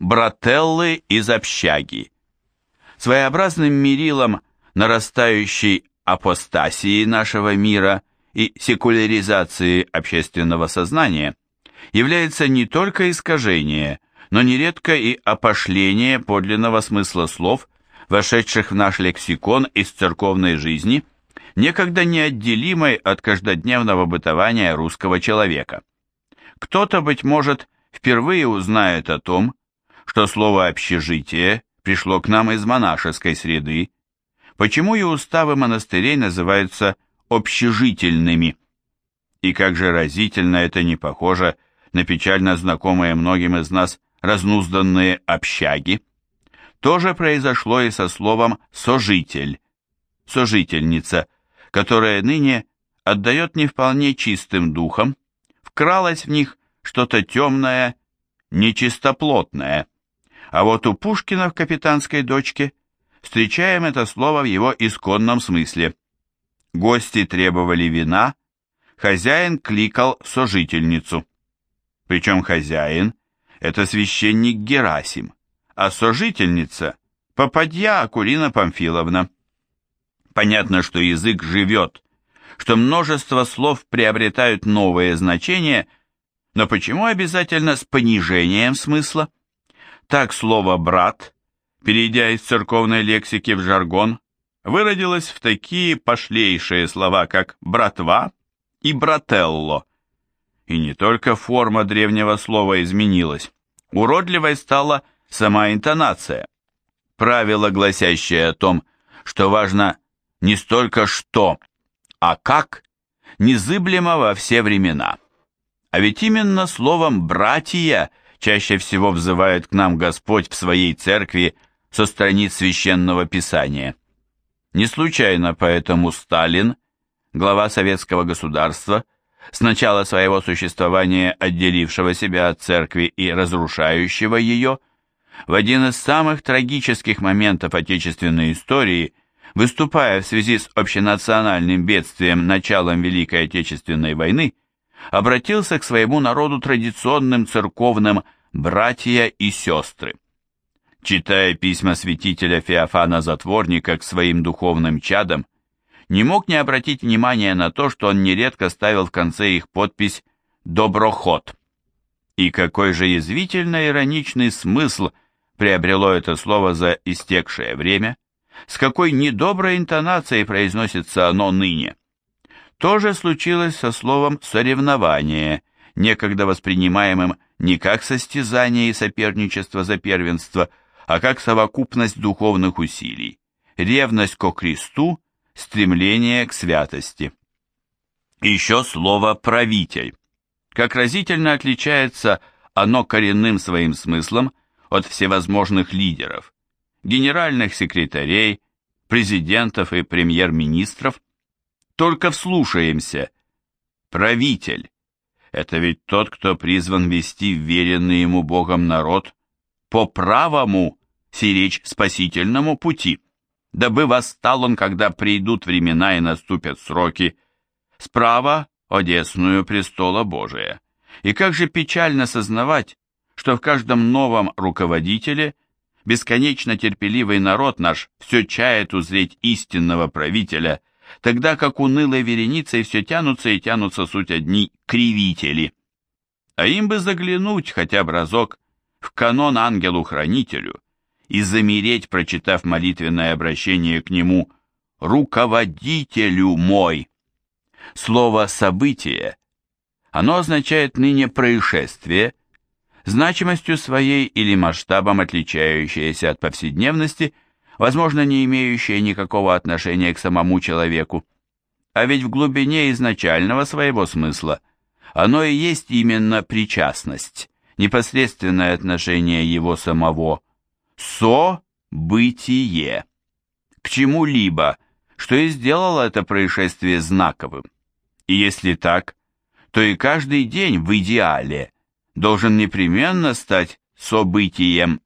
Брателлы из общаги. Своеобразным мерилом нарастающей апостасии нашего мира и секуляризации общественного сознания является не только искажение, но нередко и опошление подлинного смысла слов, вошедших в наш лексикон из церковной жизни, некогда неотделимой от каждодневного бытования русского человека. Кто-то, быть может, впервые узнает о том, что слово «общежитие» пришло к нам из монашеской среды, почему и уставы монастырей называются общежительными. И как же разительно это не похоже на печально знакомые многим из нас разнузданные общаги. То же произошло и со словом «сожитель», «сожительница», которое ныне отдает не вполне чистым духом, вкралось в них что-то темное, нечистоплотное. А вот у Пушкина в «Капитанской дочке» встречаем это слово в его исконном смысле. Гости требовали вина, хозяин кликал сожительницу. Причем хозяин – это священник Герасим, а сожительница – попадья Акулина Памфиловна. Понятно, что язык живет, что множество слов приобретают новые значения, но почему обязательно с понижением смысла? Так слово «брат», перейдя из церковной лексики в жаргон, выродилось в такие пошлейшие слова, как «братва» и «брателло». И не только форма древнего слова изменилась, уродливой стала сама интонация. Правило, гласящее о том, что важно не столько что, а как, незыблемо во все времена. А ведь именно словом «братья» чаще всего взывает к нам Господь в своей церкви со страниц священного писания. Не случайно поэтому Сталин, глава советского государства, с начала своего существования отделившего себя от церкви и разрушающего ее, в один из самых трагических моментов отечественной истории, выступая в связи с общенациональным бедствием началом Великой Отечественной войны, обратился к своему народу традиционным церковным «братья и сестры». Читая письма святителя Феофана Затворника к своим духовным чадам, не мог не обратить внимания на то, что он нередко ставил в конце их подпись «Доброход». И какой же язвительно ироничный смысл приобрело это слово за истекшее время, с какой недоброй интонацией произносится оно ныне. То же случилось со словом «соревнование», некогда воспринимаемым не как состязание и соперничество за первенство, а как совокупность духовных усилий, ревность ко кресту, стремление к святости. Еще слово «правитель». Как разительно отличается оно коренным своим смыслом от всевозможных лидеров, генеральных секретарей, президентов и премьер-министров, только вслушаемся. Правитель – это ведь тот, кто призван вести веренный ему Богом народ по правому сиречь спасительному пути, дабы восстал он, когда придут времена и наступят сроки, справа – одесную престола Божия. И как же печально сознавать, что в каждом новом руководителе бесконечно терпеливый народ наш все чает узреть истинного правителя – тогда как унылой вереницей все тянутся и тянутся суть одни кривители. А им бы заглянуть хотя бы разок в канон ангелу-хранителю и замереть, прочитав молитвенное обращение к нему «Руководителю мой». Слово «событие» оно означает ныне происшествие, значимостью своей или масштабом отличающееся от повседневности – возможно, не имеющее никакого отношения к самому человеку. А ведь в глубине изначального своего смысла оно и есть именно причастность, непосредственное отношение его самого, со-бытие, к чему-либо, что и сделало это происшествие знаковым. И если так, то и каждый день в идеале должен непременно стать событием